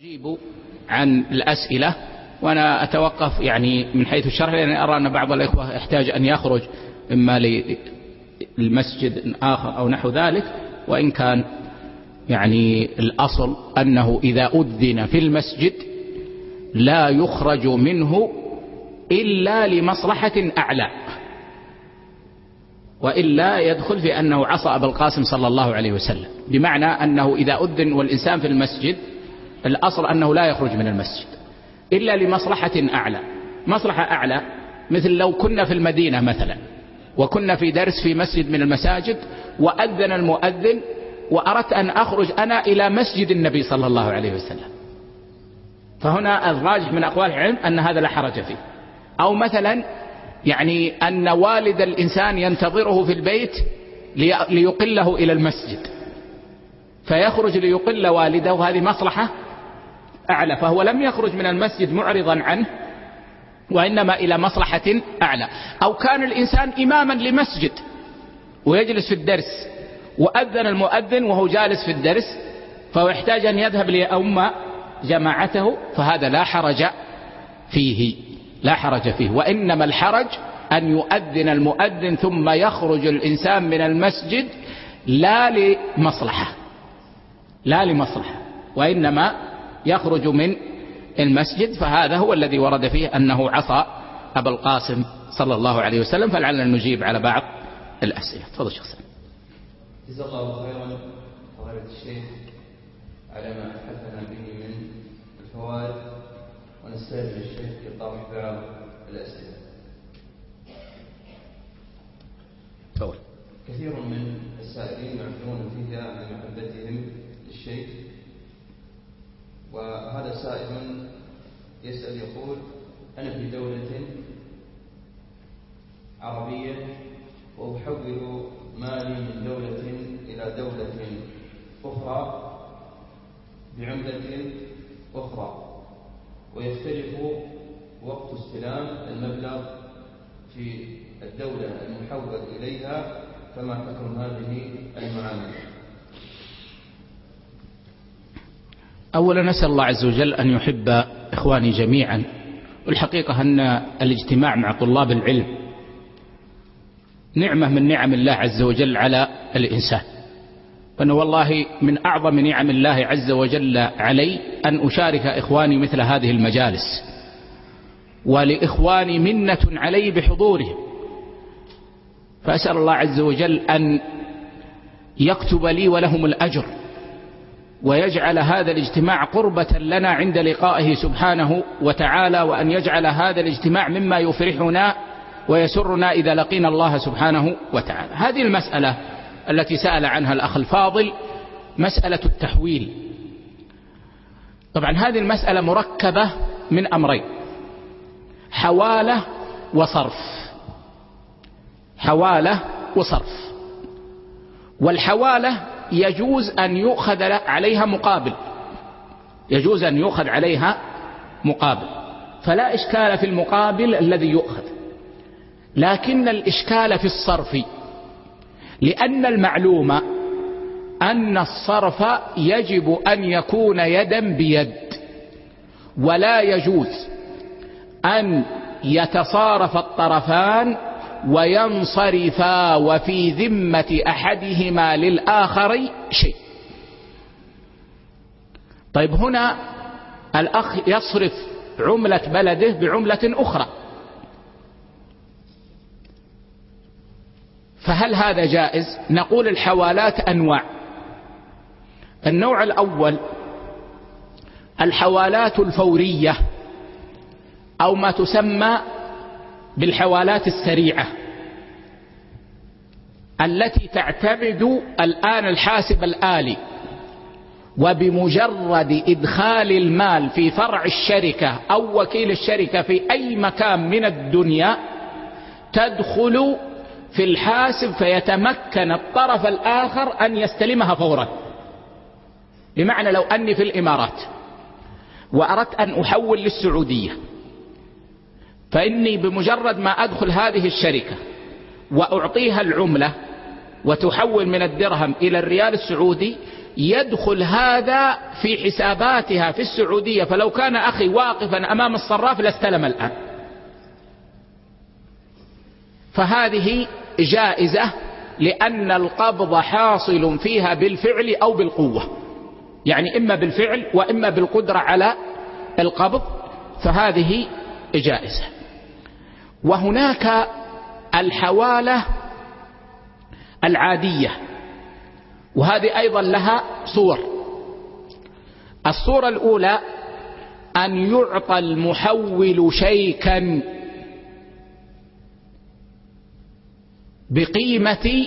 أجيب عن الأسئلة وأنا أتوقف يعني من حيث الشرح لأني أرى أن بعض الإخوة يحتاج أن يخرج إما للمسجد آخر أو نحو ذلك وإن كان يعني الأصل أنه إذا أذن في المسجد لا يخرج منه إلا لمصلحة أعلى وإلا يدخل في أنه عصى أبا القاسم صلى الله عليه وسلم. بمعنى أنه إذا أذن والإنسان في المسجد الأصل أنه لا يخرج من المسجد إلا لمصلحة أعلى. مصلحة أعلى مثل لو كنا في المدينة مثلا وكنا في درس في مسجد من المساجد وأذن المؤذن وأردت أن أخرج أنا إلى مسجد النبي صلى الله عليه وسلم. فهنا الراجح من أقوال العلم أن هذا لا حرج فيه. أو مثلا يعني أن والد الإنسان ينتظره في البيت ليقله إلى المسجد. فيخرج ليقل والده وهذه مصلحة أعلى فهو لم يخرج من المسجد معرضا عنه وإنما إلى مصلحة أعلى. أو كان الإنسان إماما لمسجد ويجلس في الدرس وأذن المؤذن وهو جالس في الدرس فهو يحتاج أن يذهب ليؤم جماعته فهذا لا حرج فيه لا حرج فيه. وإنما الحرج أن يؤذن المؤذن ثم يخرج الإنسان من المسجد لا لمصلحة لا لمصلحة وإنما يخرج من المسجد فهذا هو الذي ورد فيه أنه عصى أبا القاسم صلى الله عليه وسلم فلعلنا نجيب على بعض الأسئلة. تفضل شيخ سلام جزا الله خيرا فضيلة الشيخ على ما حدثنا به من الفوائد ونستاذن الشيخ لطرح بعض الأسئلة. تفضل. كثير من السائلين يعبرون فيها عن محبتهم للشيخ وهذا سائل يسأل يقول أنا في دولة عربية وأحول مالي من دولة إلى دولة أخرى بعملة أخرى ويختلف وقت استلام المبلغ في الدولة المحول إليها فما حكم هذه المعاملة؟ أولا نسأل الله عز وجل أن يحب إخواني جميعا. والحقيقة أن الاجتماع مع طلاب العلم نعمة من نعم الله عز وجل على الإنسان. وأنه والله من أعظم نعم الله عز وجل علي أن أشارك إخواني مثل هذه المجالس. ولإخواني منة علي بحضورهم. فأسأل الله عز وجل أن يكتب لي ولهم الأجر. ويجعل هذا الاجتماع قربة لنا عند لقائه سبحانه وتعالى وأن يجعل هذا الاجتماع مما يفرحنا ويسرنا إذا لقينا الله سبحانه وتعالى. هذه المسألة التي سأل عنها الأخ الفاضل مسألة التحويل. طبعا هذه المسألة مركبة من أمرين حوالة وصرف. حوالة وصرف. والحوالة يجوز أن يؤخذ عليها مقابل. يجوز أن يؤخذ عليها مقابل. فلا إشكال في المقابل الذي يؤخذ. لكن الإشكال في الصرف لأن المعلوم أن الصرف يجب أن يكون يدا بيد ولا يجوز أن يتصارف الطرفان وينصرفا وفي ذمة أحدهما للآخر شيء. طيب هنا الأخ يصرف عملة بلده بعملة أخرى. فهل هذا جائز؟ نقول الحوالات أنواع. النوع الأول الحوالات الفورية أو ما تسمى بالحوالات السريعة التي تعتمد الآن الحاسب الآلي وبمجرد إدخال المال في فرع الشركة أو وكيل الشركة في أي مكان من الدنيا تدخل في الحاسب فيتمكن الطرف الآخر أن يستلمها فورا. بمعنى لو أني في الإمارات وأردت أن أحول للسعودية فإني بمجرد ما أدخل هذه الشركة وأعطيها العملة وتحول من الدرهم إلى الريال السعودي يدخل هذا في حساباتها في السعودية. فلو كان أخي واقفا أمام الصراف لاستلم الآن. فهذه جائزة لأن القبض حاصل فيها بالفعل أو بالقوة. يعني إما بالفعل وإما بالقدرة على القبض فهذه جائزة. وهناك الحوالة العادية وهذه أيضا لها صور. الصورة الأولى أن يعطى المحول شيكا بقيمة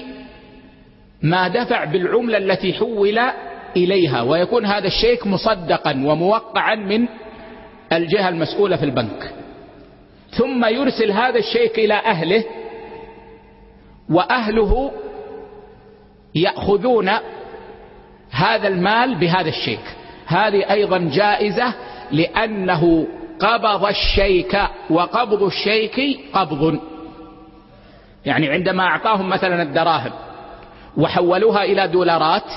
ما دفع بالعملة التي حول إليها ويكون هذا الشيك مصدقا وموقعا من الجهة المسؤولة في البنك. ثم يرسل هذا الشيك إلى أهله وأهله يأخذون هذا المال بهذا الشيك هذه أيضا جائزة لأنه قبض الشيك وقبض الشيك قبض. يعني عندما أعطاهم مثلا الدراهم وحولوها إلى دولارات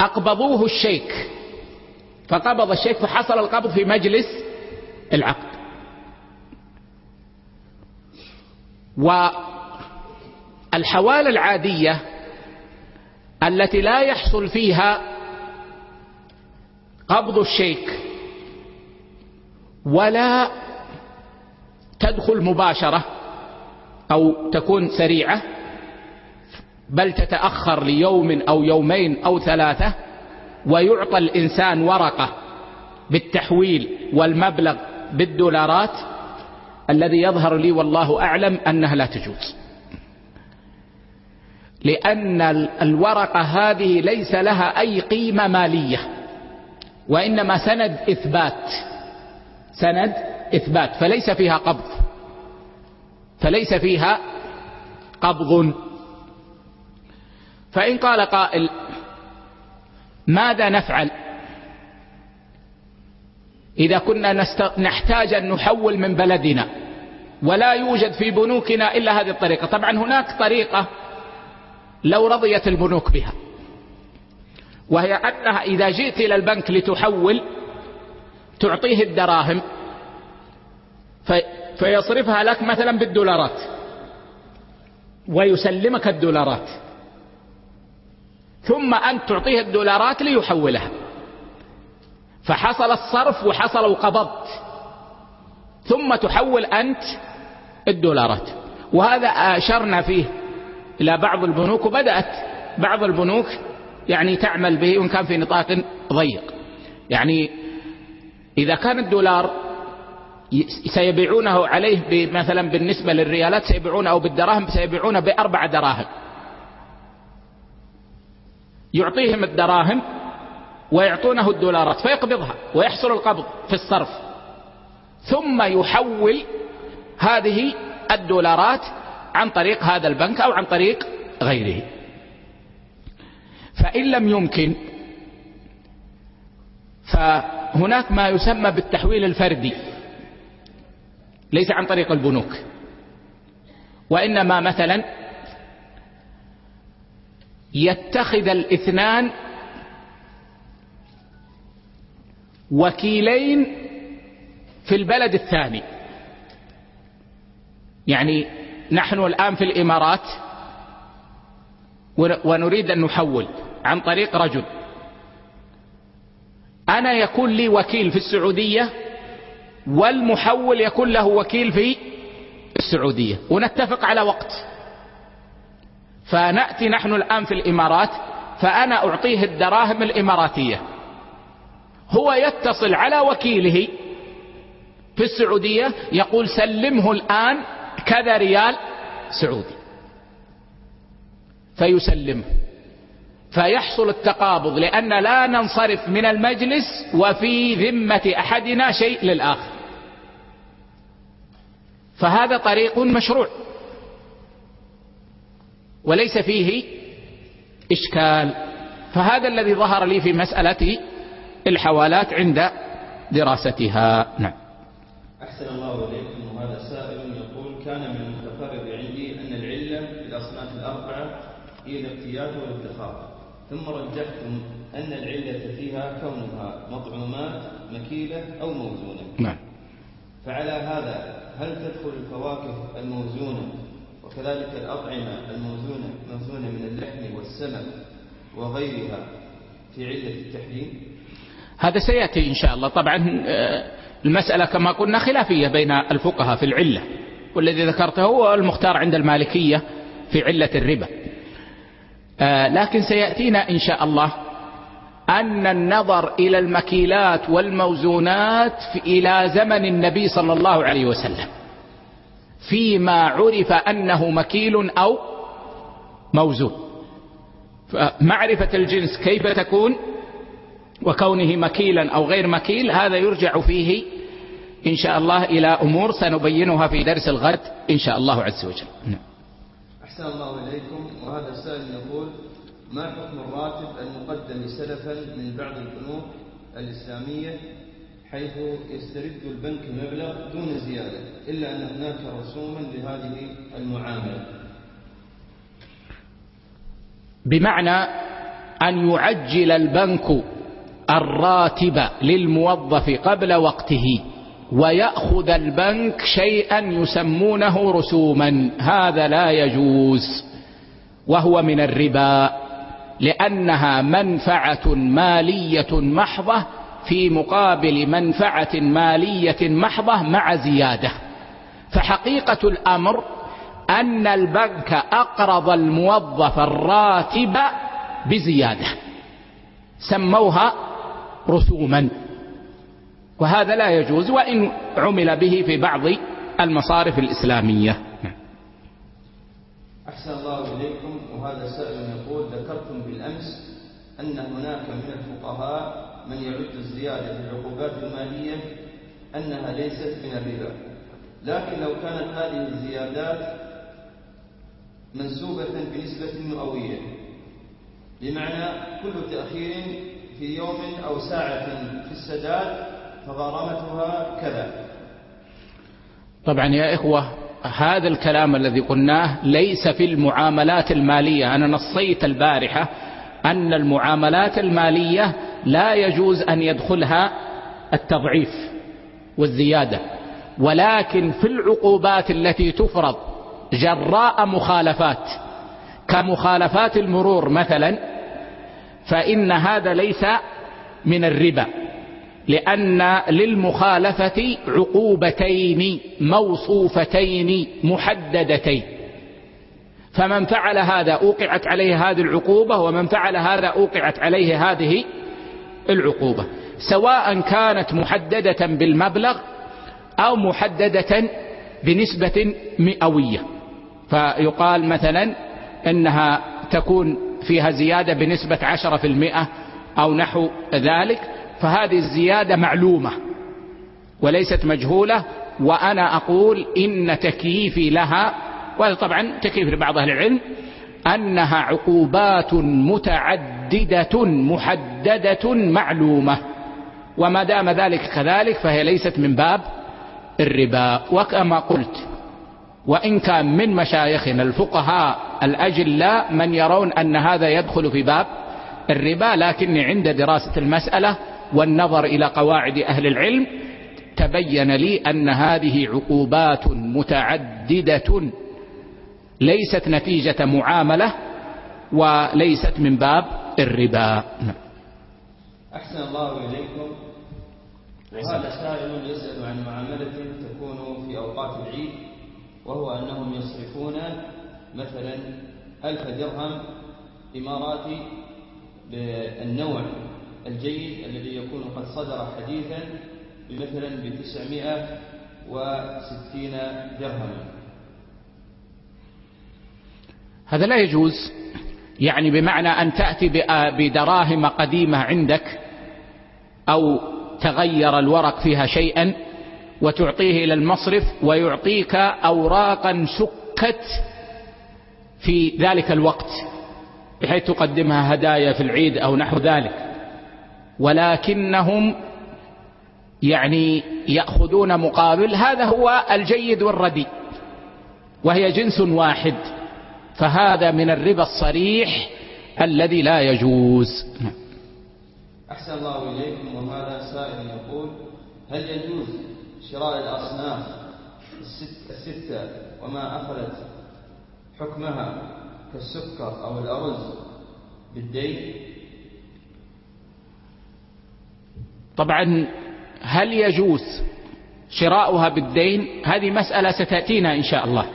أقبضوه الشيك فقبض الشيك فحصل القبض في مجلس العقد. والحوالة العادية التي لا يحصل فيها قبض الشيك ولا تدخل مباشرة أو تكون سريعة بل تتأخر ليوم أو يومين أو ثلاثة ويعطى الإنسان ورقة بالتحويل والمبلغ بالدولارات الذي يظهر لي والله أعلم أنها لا تجوز. لأن الورقة هذه ليس لها أي قيمة مالية وإنما سند إثبات سند إثبات فليس فيها قبض فليس فيها قبض. فإن قال قائل ماذا نفعل؟ إذا كنا نحتاج أن نحول من بلدنا ولا يوجد في بنوكنا إلا هذه الطريقة. طبعا هناك طريقة لو رضيت البنوك بها وهي أنها إذا جئت إلى البنك لتحول تعطيه الدراهم فيصرفها لك مثلا بالدولارات ويسلمك الدولارات ثم أنت تعطيه الدولارات ليحولها. فحصل الصرف وحصل وقبضت ثم تحول أنت الدولارات. وهذا أشرنا فيه إلى بعض البنوك وبدأت بعض البنوك يعني تعمل به وإن كان في نطاق ضيق. يعني إذا كان الدولار سيبيعونه عليه مثلا بالنسبة للريالات سيبيعونه أو بالدراهم سيبيعونه بأربع دراهم. يعطيهم الدراهم ويعطونه الدولارات فيقبضها ويحصل القبض في الصرف. ثم يحول هذه الدولارات عن طريق هذا البنك أو عن طريق غيره. فإن لم يمكن فهناك ما يسمى بالتحويل الفردي ليس عن طريق البنوك. وإنما مثلا يتخذ الاثنان وكيلين في البلد الثاني. يعني نحن الآن في الإمارات ونريد أن نحول عن طريق رجل. أنا يكون لي وكيل في السعودية والمحول يكون له وكيل في السعودية. ونتفق على وقت. فنأتي نحن الآن في الإمارات فأنا أعطيه الدراهم الإماراتية. هو يتصل على وكيله في السعودية يقول سلمه الآن كذا ريال سعودي. فيسلمه. فيحصل التقابض لأن لا ننصرف من المجلس وفي ذمة أحدنا شيء للآخر. فهذا طريق مشروع. وليس فيه إشكال. فهذا الذي ظهر لي في مسألة الحوالات عند دراستها. نعم. أحسن الله إليكم. وهذا سائل يقول كان من المتفرد عندي أن العلة في الأصناف الأربعة هي الاقتياد والادخار ثم رجحتم أن العلة فيها كونها مطعومات مكيلة أو موزونة. نعم. فعلى هذا هل تدخل الفواكه الموزونة وكذلك الأطعمة الموزونة موزونة من اللحم والسمك وغيرها في علة التحريم هذا سيأتي إن شاء الله. طبعا آه، المسألة كما قلنا خلافية بين الفقهاء في العلة. والذي ذكرته هو المختار عند المالكية في علة الربا. آه، لكن سيأتينا إن شاء الله أن النظر إلى المكيلات والموزونات إلى زمن النبي صلى الله عليه وسلم. فيما عرف أنه مكيل أو موزون. فمعرفة الجنس كيف تكون؟ وكونه مكيلا أو غير مكيل هذا يرجع فيه إن شاء الله إلى أمور سنبينها في درس الغد إن شاء الله عز وجل. نعم. أحسن الله إليكم. وهذا السائل يقول ما حكم الراتب المقدم سلفا من بعض البنوك الإسلامية حيث يسترد البنك المبلغ دون زيادة إلا أن هناك رسوما لهذه المعاملة؟ بمعنى أن يعجل البنك الراتب للموظف قبل وقته ويأخذ البنك شيئا يسمونه رسوما. هذا لا يجوز وهو من الربا لأنها منفعة مالية محضة في مقابل منفعة مالية محضة مع زيادة. فحقيقة الأمر أن البنك أقرض الموظف الراتب بزيادة. سموها رسوما. وهذا لا يجوز وإن عمل به في بعض المصارف الإسلامية. أحسن الله إليكم. وهذا سائل يقول ذكرتم بالأمس أن هناك من الفقهاء من يعد الزيادة في العقوبات المالية أنها ليست من الربا. لكن لو كانت هذه الزيادات منسوبة بنسبة مئوية بمعنى كل تأخير في يوم أو ساعة في السداد فغرامتها كذا. طبعا يا إخوة هذا الكلام الذي قلناه ليس في المعاملات المالية. أنا نصيت البارحة أن المعاملات المالية لا يجوز أن يدخلها التضعيف والزيادة ولكن في العقوبات التي تفرض جراء مخالفات كمخالفات المرور مثلا فإن هذا ليس من الربا لأن للمخالفة عقوبتين موصوفتين محددتين. فمن فعل هذا أوقعت عليه هذه العقوبة ومن فعل هذا أوقعت عليه هذه العقوبة. سواء كانت محددة بالمبلغ أو محددة بنسبة مئوية. فيقال مثلا إنها تكون فيها زيادة بنسبة عشرة في المئة أو نحو ذلك فهذه الزيادة معلومة وليست مجهولة وأنا أقول إن تكييفي لها وهذا طبعا تكييف لبعض أهل العلم أنها عقوبات متعددة محددة معلومة وما دام ذلك كذلك فهي ليست من باب الربا. وكما قلت وإن كان من مشايخنا الفقهاء الأجلاء من يرون أن هذا يدخل في باب الربا لكني عند دراسة المسألة والنظر إلى قواعد أهل العلم تبين لي أن هذه عقوبات متعددة ليست نتيجة معاملة وليست من باب الربا. أحسن الله إليكم. وهذا سائل يسأل عن معاملة تكون في أوقات العيد وهو أنهم يصرفون مثلا ألف درهم إماراتي بالنوع الجيد الذي يكون قد صدر حديثا بمثلا بتسعمائة وستين درهما. هذا لا يجوز يعني بمعنى أن تأتي بدراهم قديمة عندك أو تغير الورق فيها شيئا وتعطيه إلى المصرف ويعطيك أوراقا سكت في ذلك الوقت بحيث تقدمها هدايا في العيد أو نحو ذلك. ولكنهم يعني يأخذون مقابل هذا هو الجيد والردي وهي جنس واحد. فهذا من الربا الصريح الذي لا يجوز. أحسن الله إليكم وهذا سائل يقول هل يجوز شراء الأصناف الستة وما أخذت حكمها كالسكر أو الأرز بالدين؟ طبعا هل يجوز شراؤها بالدين؟ هذه مسألة ستأتينا إن شاء الله.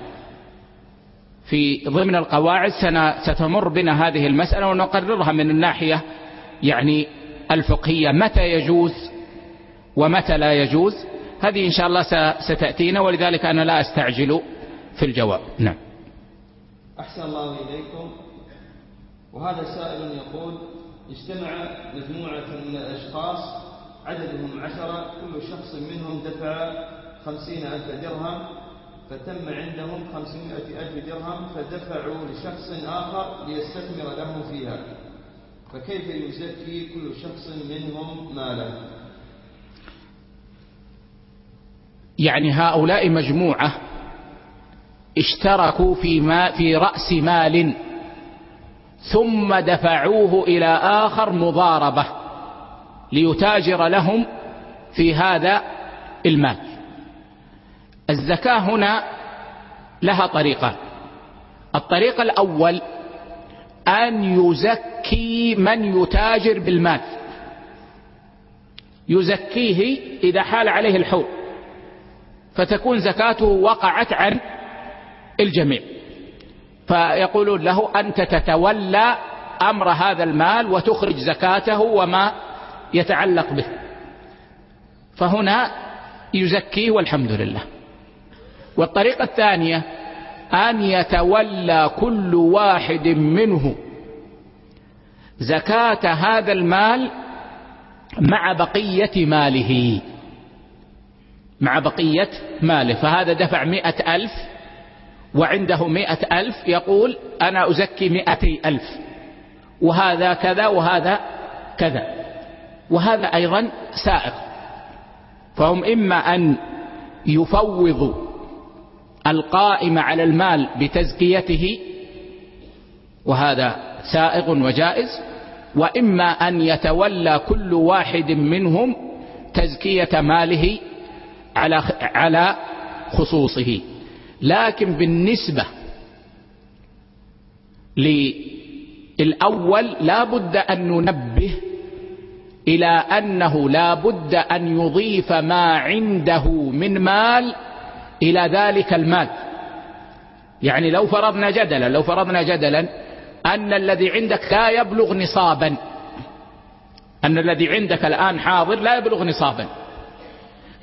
في ضمن القواعد ستمر بنا هذه المسألة ونقررها من الناحية يعني الفقهية. متى يجوز ومتى لا يجوز؟ هذه إن شاء الله ستأتينا ولذلك أنا لا أستعجل في الجواب. نعم. أحسن الله إليكم. وهذا سائل يقول اجتمع مجموعة من الأشخاص عددهم عشرة كل شخص منهم دفع خمسين ألف درهم فتم عندهم خمسمائة ألف درهم فدفعوا لشخص آخر ليستثمر لهم فيها. فكيف يزكي كل شخص منهم ماله؟ يعني هؤلاء مجموعة اشتركوا في, ما في رأس مال ثم دفعوه إلى آخر مضاربة ليتاجر لهم في هذا المال. الزكاة هنا لها طريقان الطريق الأول أن يزكي من يتاجر بالمال. يزكيه إذا حال عليه الحول. فتكون زكاته وقعت عن الجميع. فيقولون له أنت تتولى أمر هذا المال وتخرج زكاته وما يتعلق به. فهنا يزكيه والحمد لله. والطريقة الثانية أن يتولى كل واحد منه زكاة هذا المال مع بقية ماله. مع بقية ماله. فهذا دفع مئة ألف وعنده مئة ألف يقول أنا أزكي مئتي ألف. وهذا كذا وهذا كذا. وهذا أيضا سائق. فهم إما أن يفوضوا القائم على المال بتزكيته وهذا سائغ وجائز وإما أن يتولى كل واحد منهم تزكية ماله على على خصوصه. لكن بالنسبة للأول لا بد أن ننبه إلى أنه لا بد أن يضيف ما عنده من مال إلى ذلك المال. يعني لو فرضنا جدلا لو فرضنا جدلا أن الذي عندك لا يبلغ نصابا أن الذي عندك الآن حاضر لا يبلغ نصابا.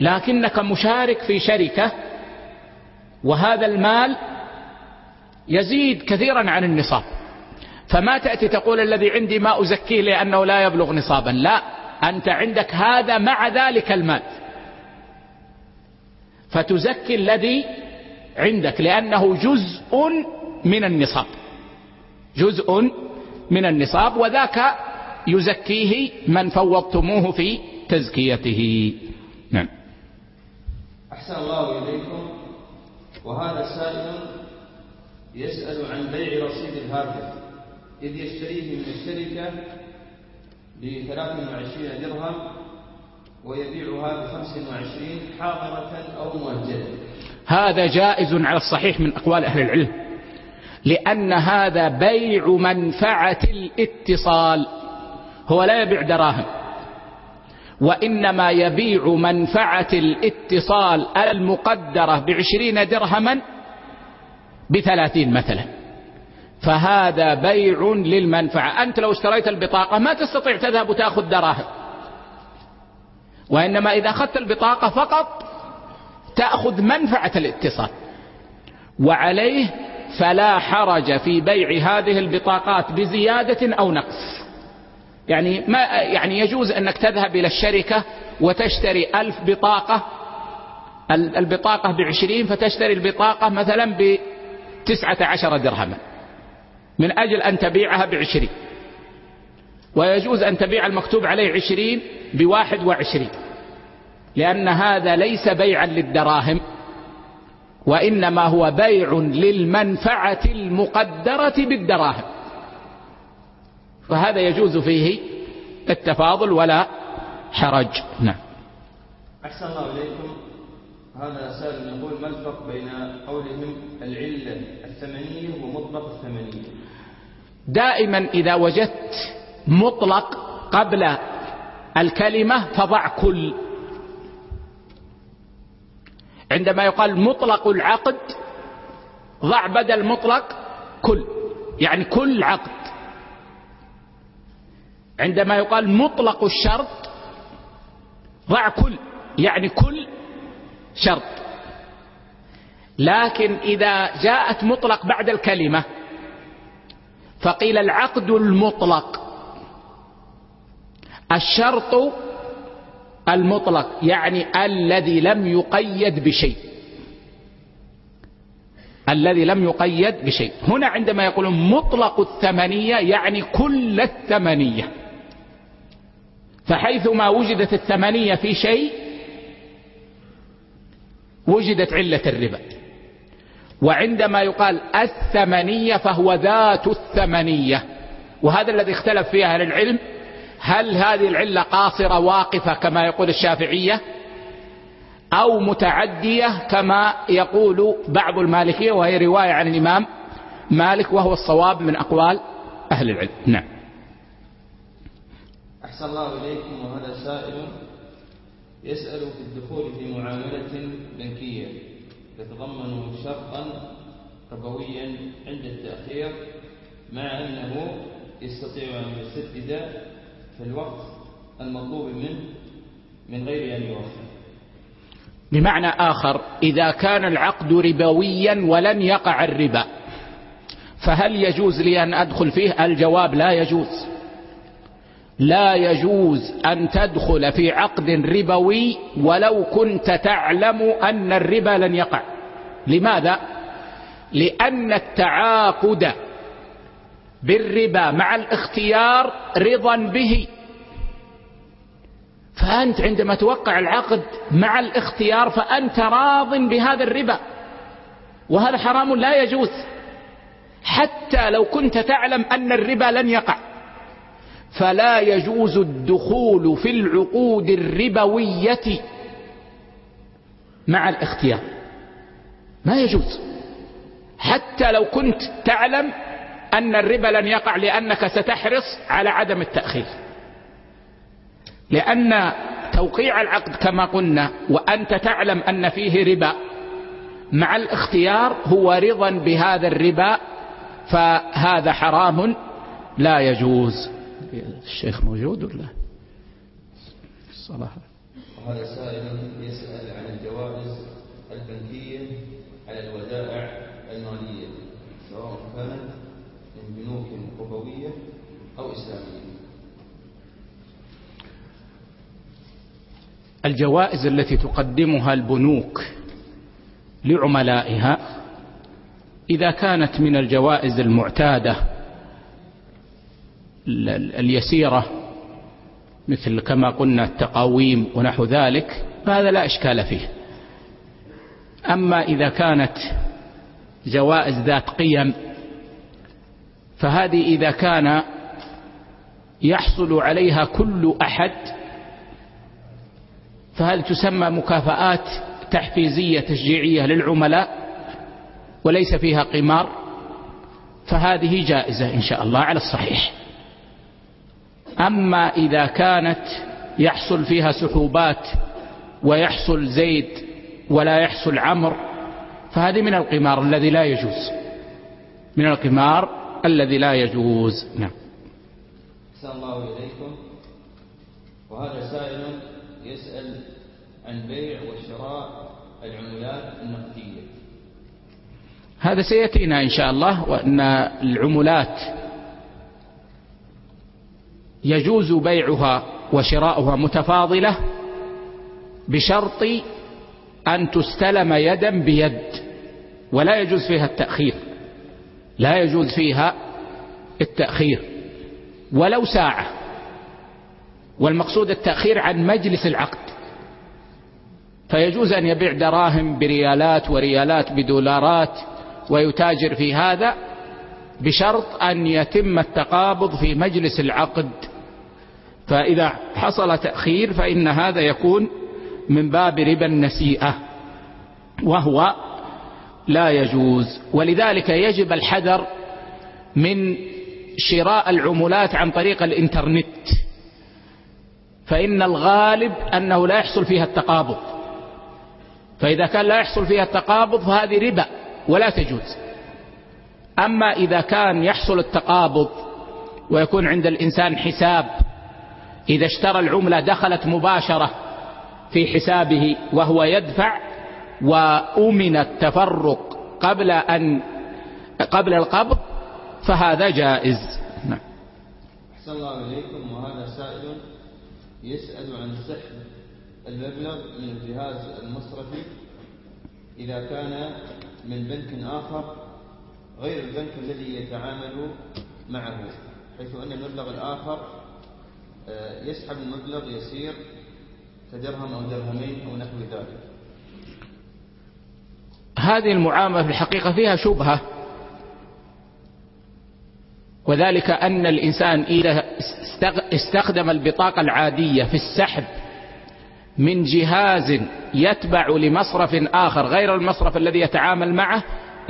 لكنك مشارك في شركة وهذا المال يزيد كثيرا عن النصاب. فما تأتي تقول الذي عندي ما أزكيه لأنه لا يبلغ نصابا. لا أنت عندك هذا مع ذلك المال. فتزكي الذي عندك لأنه جزء من النصاب. جزء من النصاب وذاك يزكيه من فوضتموه في تزكيته. نعم. أحسن الله إليكم. وهذا سائل يسأل عن بيع رصيد الهاتف إذ يشتريه من الشركة ب 23 درهم ويبيعها ب 25 حاضرة أو مؤجلة. هذا جائز على الصحيح من أقوال أهل العلم لأن هذا بيع منفعة الاتصال هو لا يبيع دراهم. وإنما يبيع منفعة الاتصال المقدرة بعشرين درهما بثلاثين مثلا. فهذا بيع للمنفعة. أنت لو اشتريت البطاقة ما تستطيع تذهب وتأخذ دراهم. وإنما إذا أخذت البطاقة فقط تأخذ منفعة الاتصال. وعليه فلا حرج في بيع هذه البطاقات بزيادة أو نقص. يعني ما يعني يجوز أنك تذهب إلى الشركة وتشتري ألف بطاقة البطاقة بعشرين فتشتري البطاقة مثلا بتسعة عشر درهما من أجل أن تبيعها بعشرين. ويجوز أن تبيع المكتوب عليه عشرين بواحد وعشرين لأن هذا ليس بيعا للدراهم وإنما هو بيع للمنفعة المقدرة بالدراهم. فهذا يجوز فيه التفاضل ولا حرج. نعم. أحسن الله إليكم. هذا سائل يقول ما الفرق بين قولهم العلة الثمنية ومطلق الثمنية؟ دائما إذا وجدت مطلق قبل الكلمة فضع كل. عندما يقال مطلق العقد ضع بدل مطلق كل. يعني كل عقد. عندما يقال مطلق الشرط ضع كل يعني كل شرط. لكن إذا جاءت مطلق بعد الكلمة فقيل العقد المطلق. الشرط المطلق يعني الذي لم يقيد بشيء. الذي لم يقيد بشيء. هنا عندما يقولون مطلق الثمنية يعني كل الثمنية. فحيثما وجدت الثمنية في شيء وجدت علة الربا. وعندما يقال الثمنية فهو ذات الثمنية. وهذا الذي اختلف فيها أهل العلم هل هذه العلة قاصرة واقفة كما يقول الشافعية أو متعدية كما يقول بعض المالكية؟ وهي رواية عن الإمام مالك وهو الصواب من أقوال أهل العلم. نعم. أحسن الله إليكم وهذا سائل يسأل في الدخول في معاملة بنكية تتضمن شرطا ربويا عند التأخير مع أنه يستطيع أن يسدد في الوقت المطلوب منه من غير أن يوفر بمعنى آخر إذا كان العقد ربويا ولن يقع الربا فهل يجوز لي أن أدخل فيه؟ الجواب لا يجوز. لا يجوز أن تدخل في عقد ربوي ولو كنت تعلم أن الربا لن يقع. لماذا؟ لأن التعاقد بالربا مع الاختيار رضا به. فأنت عندما توقع العقد مع الاختيار فأنت راض بهذا الربا. وهذا حرام لا يجوز. حتى لو كنت تعلم أن الربا لن يقع. فلا يجوز الدخول في العقود الربوية مع الاختيار. ما يجوز. حتى لو كنت تعلم أن الربا لن يقع لأنك ستحرص على عدم التأخير. لأن توقيع العقد كما قلنا وأنت تعلم أن فيه ربا مع الاختيار هو رضا بهذا الربا فهذا حرام لا يجوز. الشيخ موجود ولا؟ الصلاة وهذا سائل يسأل عن الجوائز البنكية على الودائع المالية سواء كانت من بنوك ربوية أو إسلامية. الجوائز التي تقدمها البنوك لعملائها إذا كانت من الجوائز المعتادة اليسيرة مثل كما قلنا التقاويم ونحو ذلك فهذا لا إشكال فيه. أما إذا كانت جوائز ذات قيم فهذه إذا كان يحصل عليها كل أحد فهل تسمى مكافآت تحفيزية تشجيعية للعملاء وليس فيها قمار؟ فهذه جائزة إن شاء الله على الصحيح. أما إذا كانت يحصل فيها سحوبات ويحصل زيد ولا يحصل عمر فهذه من القمار الذي لا يجوز. من القمار الذي لا يجوز. نعم. الله إليكم. وهذا سائل يسأل عن بيع وشراء العملات النقدية هذا سيأتينا إن شاء الله وأن العملات يجوز بيعها وشراؤها متفاضلة بشرط أن تستلم يدا بيد ولا يجوز فيها التأخير. لا يجوز فيها التأخير. ولو ساعة. والمقصود التأخير عن مجلس العقد. فيجوز أن يبيع دراهم بريالات وريالات بدولارات ويتاجر في هذا بشرط أن يتم التقابض في مجلس العقد. فإذا حصل تأخير فإن هذا يكون من باب ربا النسيئة وهو لا يجوز. ولذلك يجب الحذر من شراء العملات عن طريق الإنترنت. فإن الغالب أنه لا يحصل فيها التقابض. فإذا كان لا يحصل فيها التقابض فهذه ربا ولا تجوز. أما إذا كان يحصل التقابض ويكون عند الإنسان حساب إذا اشترى العملة دخلت مباشرة في حسابه وهو يدفع وأمن التفرق قبل أن قبل القبض فهذا جائز. نعم. أحسن الله إليكم وهذا سائل يسأل عن سحب المبلغ من الجهاز المصرفي إذا كان من بنك آخر غير البنك الذي يتعامل معه حيث أن المبلغ الآخر آه، يسحب المبلغ يسير كدرهم أو درهمين أو نحو ذلك. هذه المعاملة في الحقيقة فيها شبهة. وذلك أن الإنسان إذا استخدم البطاقة العادية في السحب من جهاز يتبع لمصرف آخر غير المصرف الذي يتعامل معه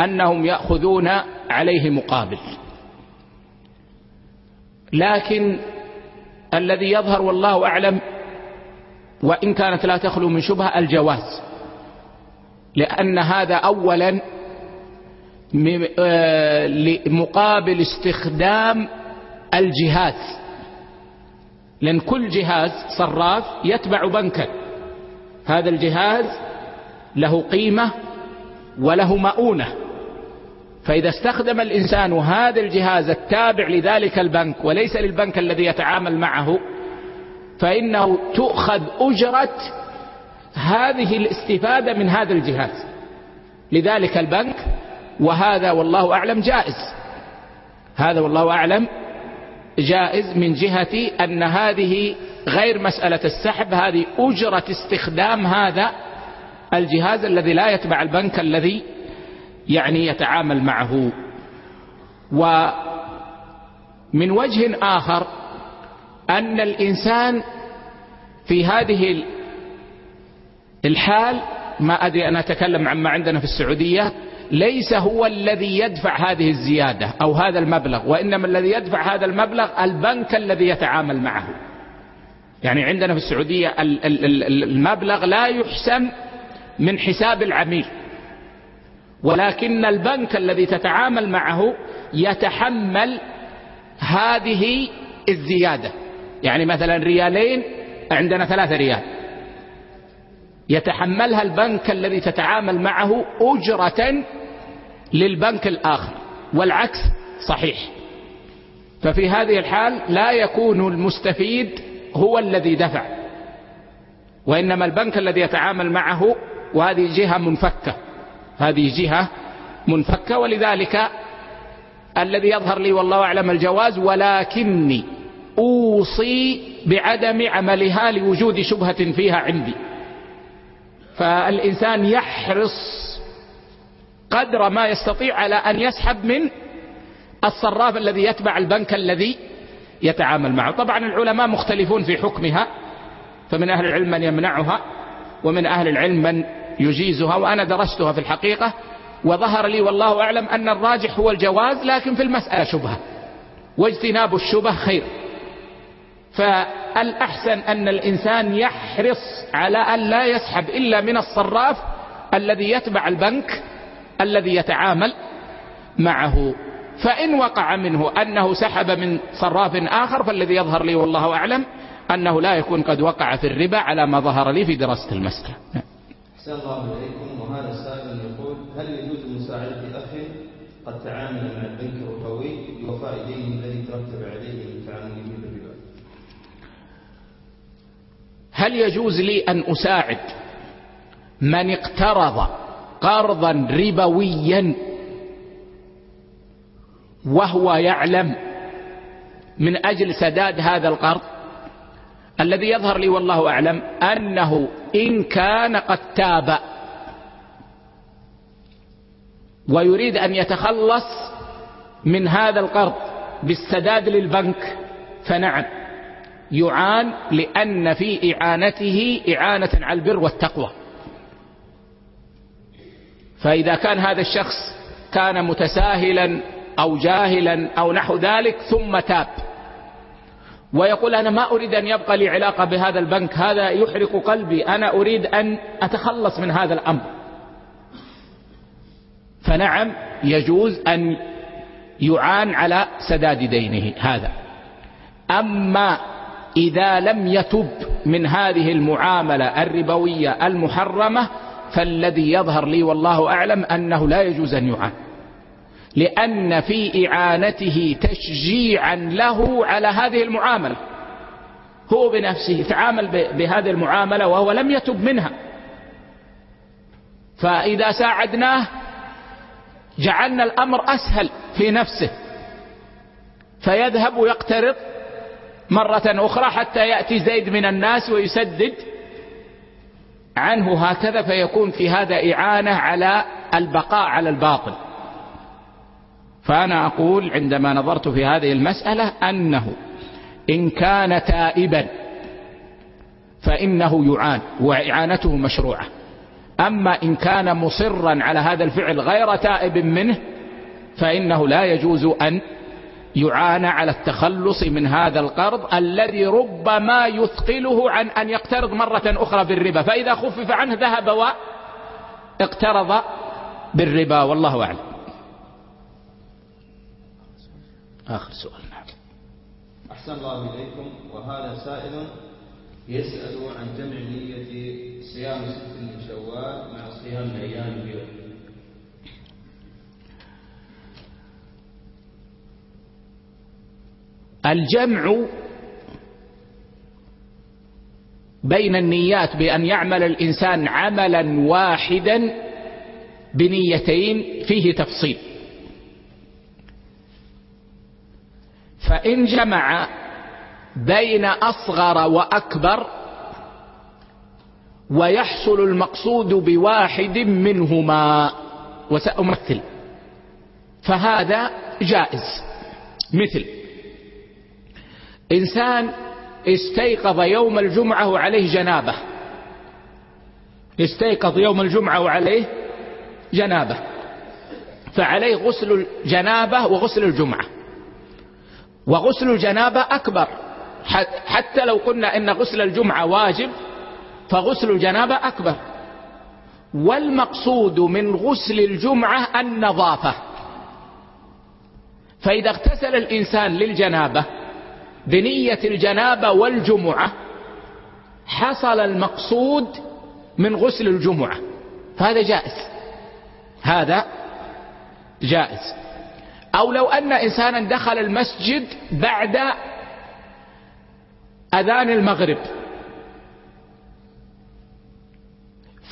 أنهم يأخذون عليه مقابل. لكن الذي يظهر والله أعلم وإن كانت لا تخلو من شبهة الجواز لأن هذا أولا آه، مقابل استخدام الجهاز. لأن كل جهاز صراف يتبع بنكا. هذا الجهاز له قيمة وله مؤونة. فإذا استخدم الإنسان هذا الجهاز التابع لذلك البنك وليس للبنك الذي يتعامل معه فإنه تؤخذ أجرة هذه الاستفادة من هذا الجهاز. لذلك البنك وهذا والله أعلم جائز. هذا والله أعلم جائز من جهة أن هذه غير مسألة السحب هذه أجرة استخدام هذا الجهاز الذي لا يتبع البنك الذي يعني يتعامل معه. ومن وجه آخر أن الإنسان في هذه الحال ما أدري أنا أتكلم عما عندنا في السعودية ليس هو الذي يدفع هذه الزيادة أو هذا المبلغ وإنما الذي يدفع هذا المبلغ البنك الذي يتعامل معه. يعني عندنا في السعودية المبلغ لا يحسم من حساب العميل. ولكن البنك الذي تتعامل معه يتحمل هذه الزيادة. يعني مثلا ريالين عندنا ثلاثة ريال. يتحملها البنك الذي تتعامل معه أجرة للبنك الآخر والعكس صحيح. ففي هذه الحال لا يكون المستفيد هو الذي دفع وإنما البنك الذي يتعامل معه وهذه جهة منفكة. هذه جهة منفكة ولذلك الذي يظهر لي والله أعلم الجواز ولكني أوصي بعدم عملها لوجود شبهة فيها عندي. فالإنسان يحرص قدر ما يستطيع على أن يسحب من الصراف الذي يتبع البنك الذي يتعامل معه. طبعا العلماء مختلفون في حكمها فمن أهل العلم من يمنعها ومن أهل العلم من يجيزها وأنا درستها في الحقيقة وظهر لي والله أعلم أن الراجح هو الجواز لكن في المسألة شبهة واجتناب الشبه خير. فالأحسن أن الإنسان يحرص على أن لا يسحب إلا من الصراف الذي يتبع البنك الذي يتعامل معه. فإن وقع منه أنه سحب من صراف آخر فالذي يظهر لي والله أعلم أنه لا يكون قد وقع في الربا على ما ظهر لي في دراسة المسألة. أحسن الله إليكم. وهذا السائل يقول هل يجوز مساعدة أخ قد تعامل مع البنك الربوي بوفاء دينه الذي ترتب عليه من تعامله بالربا هل يجوز لي أن أساعد من اقترض قرضا ربويا وهو يعلم من أجل سداد هذا القرض؟ الذي يظهر لي والله أعلم أنه إن كان قد تاب. ويريد أن يتخلص من هذا القرض بالسداد للبنك. فنعم يعان لأن في إعانته إعانة على البر والتقوى. فإذا كان هذا الشخص كان متساهلا أو جاهلا أو نحو ذلك ثم تاب. ويقول أنا ما أريد أن يبقى لي علاقة بهذا البنك هذا يحرق قلبي أنا أريد أن أتخلص من هذا الأمر. فنعم يجوز أن يعان على سداد دينه هذا. أما إذا لم يتب من هذه المعاملة الربوية المحرمة فالذي يظهر لي والله أعلم أنه لا يجوز أن يعان. لأن في إعانته تشجيعا له على هذه المعاملة. هو بنفسه تعامل بهذه المعاملة وهو لم يتب منها. فإذا ساعدناه جعلنا الأمر أسهل في نفسه. فيذهب ويقترض مرة أخرى حتى يأتي زيد من الناس ويسدد عنه هكذا فيكون في هذا إعانة على البقاء على الباطل. فأنا أقول عندما نظرت في هذه المسألة أنه إن كان تائبا فإنه يعان وإعانته مشروعة. أما إن كان مصرا على هذا الفعل غير تائب منه فإنه لا يجوز أن يعانى على التخلص من هذا القرض الذي ربما يثقله عن أن يقترض مرة أخرى بالربا. فإذا خفف عنه ذهب واقترض بالربا والله أعلم. آخر سؤال نعم. أحسن الله إليكم. وهذا سائل يسأل عن جمع نية صيام ست من شوال مع صيام أيام اليوم. الجمع بين النيات بأن يعمل الإنسان عملا واحدا بنيتين فيه تفصيل. فإن جمع بين أصغر وأكبر ويحصل المقصود بواحد منهما. وسأمثل. فهذا جائز. مثل. إنسان استيقظ يوم الجمعة وعليه جنابة. استيقظ يوم الجمعة وعليه جنابة. فعليه غسل الجنابة وغسل الجمعة. وغسل الجنابة أكبر. حتى لو قلنا إن غسل الجمعة واجب فغسل الجنابة أكبر. والمقصود من غسل الجمعة النظافة. فإذا اغتسل الإنسان للجنابة بنية الجنابة والجمعة حصل المقصود من غسل الجمعة. فهذا جائز. هذا جائز. أو لو أن إنسانا دخل المسجد بعد أذان المغرب.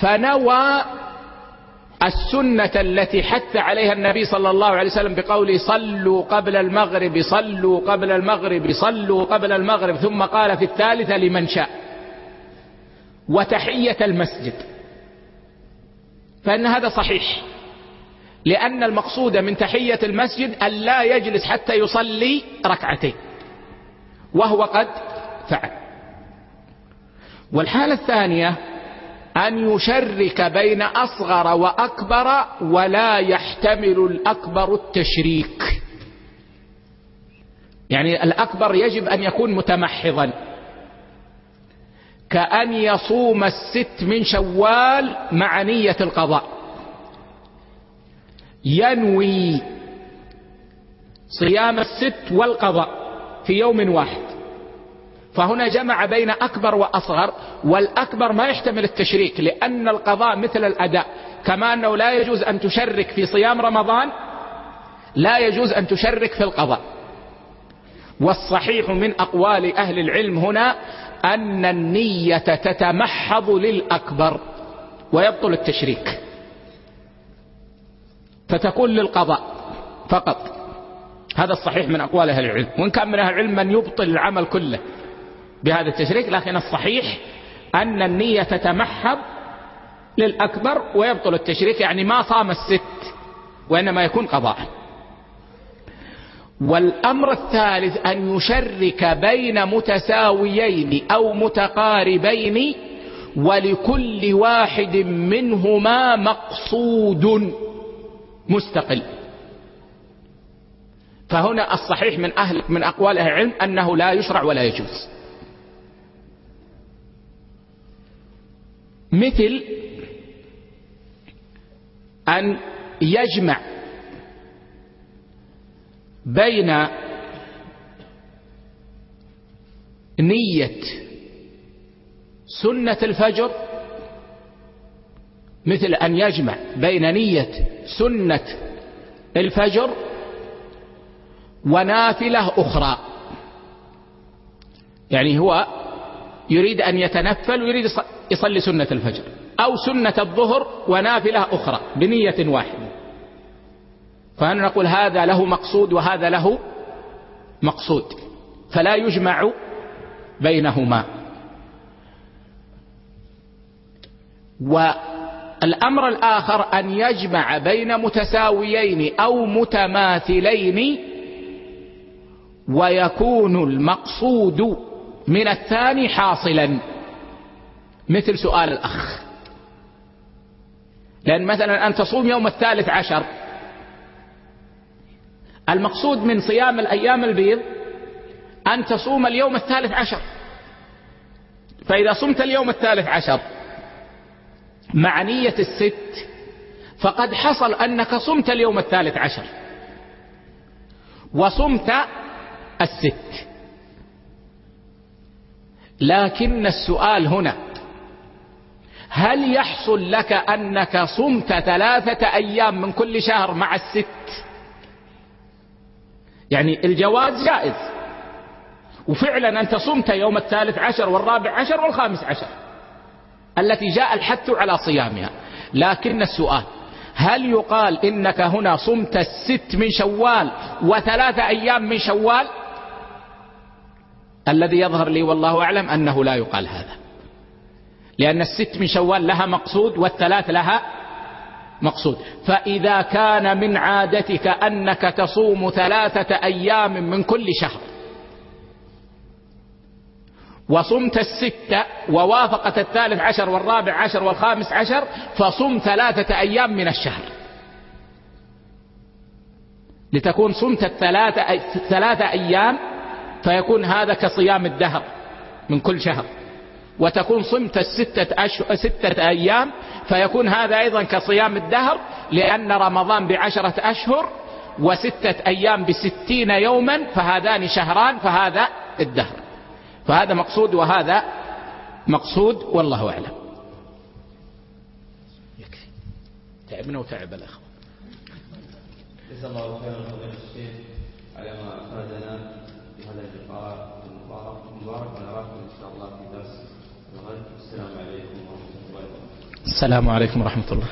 فنوى السنة التي حث عليها النبي صلى الله عليه وسلم بقوله صلوا قبل المغرب صلوا قبل المغرب صلوا قبل المغرب ثم قال في الثالثة لمن شاء. وتحية المسجد. فإن هذا صحيح. لأن المقصود من تحية المسجد أن لا يجلس حتى يصلي ركعتين وهو قد فعل. والحالة الثانية أن يشرك بين أصغر وأكبر ولا يحتمل الأكبر التشريك. يعني الأكبر يجب أن يكون متمحضا. كأن يصوم الست من شوال مع نية القضاء. ينوي صيام الست والقضاء في يوم واحد. فهنا جمع بين أكبر وأصغر والأكبر ما يحتمل التشريك لأن القضاء مثل الأداء. كما أنه لا يجوز أن تشرك في صيام رمضان لا يجوز أن تشرك في القضاء. والصحيح من أقوال أهل العلم هنا أن النية تتمحض للأكبر ويبطل التشريك. فتكون للقضاء فقط. هذا الصحيح من أقوال أهل العلم. وإن كان من أهل العلم من يبطل العمل كله بهذا التشريك لكن الصحيح أن النية تتمحض للأكبر ويبطل التشريك يعني ما صام الست وإنما يكون قضاء. والأمر الثالث أن يشرك بين متساويين أو متقاربين ولكل واحد منهما مقصود. مستقل. فهنا الصحيح من أهل من أقوال أهل العلم أنه لا يشرع ولا يجوز. مثل أن يجمع بين نية سنة الفجر مثل أن يجمع بين نية سنة الفجر ونافلة أخرى. يعني هو يريد أن يتنفل ويريد يصلي سنة الفجر أو سنة الظهر ونافلة أخرى بنية واحدة. فأنا نقول هذا له مقصود وهذا له مقصود. فلا يجمع بينهما. والأمر الآخر أن يجمع بين متساويين أو متماثلين ويكون المقصود من الثاني حاصلا. مثل سؤال الأخ. لأن مثلا أن تصوم يوم الثالث عشر. المقصود من صيام الأيام البيض أن تصوم اليوم الثالث عشر. فإذا صمت اليوم الثالث عشر مع نية الست فقد حصل أنك صمت اليوم الثالث عشر. وصمت الست. لكن السؤال هنا هل يحصل لك أنك صمت ثلاثة أيام من كل شهر مع الست؟ يعني الجواز جائز. وفعلا أنت صمت يوم الثالث عشر والرابع عشر والخامس عشر. التي جاء الحث على صيامها. لكن السؤال هل يقال إنك هنا صمت الست من شوال وثلاثة أيام من شوال؟ الذي يظهر لي والله أعلم أنه لا يقال هذا. لأن الست من شوال لها مقصود والثلاث لها مقصود. فإذا كان من عادتك أنك تصوم ثلاثة أيام من كل شهر وصمت الستة ووافقت الثالث عشر والرابع عشر والخامس عشر فصم ثلاثة أيام من الشهر. لتكون صمت الثلاثة ثلاثة أيام فيكون هذا كصيام الدهر من كل شهر. وتكون صمت الستة أشهر ستة أيام فيكون هذا أيضا كصيام الدهر لأن رمضان بعشرة أشهر وستة أيام بستين يوما فهذان شهران فهذا الدهر. فهذا مقصود وهذا مقصود والله أعلم. يكفي. تعبنا وتعب الأخوة. جزا الله خيرا فضيلة الشيخ على ما أفادنا في هذا اللقاء المبارك مبارك ونراكم إن شاء الله في درس الغد. السلام عليكم ورحمة الله وبركاته. السلام عليكم ورحمة الله.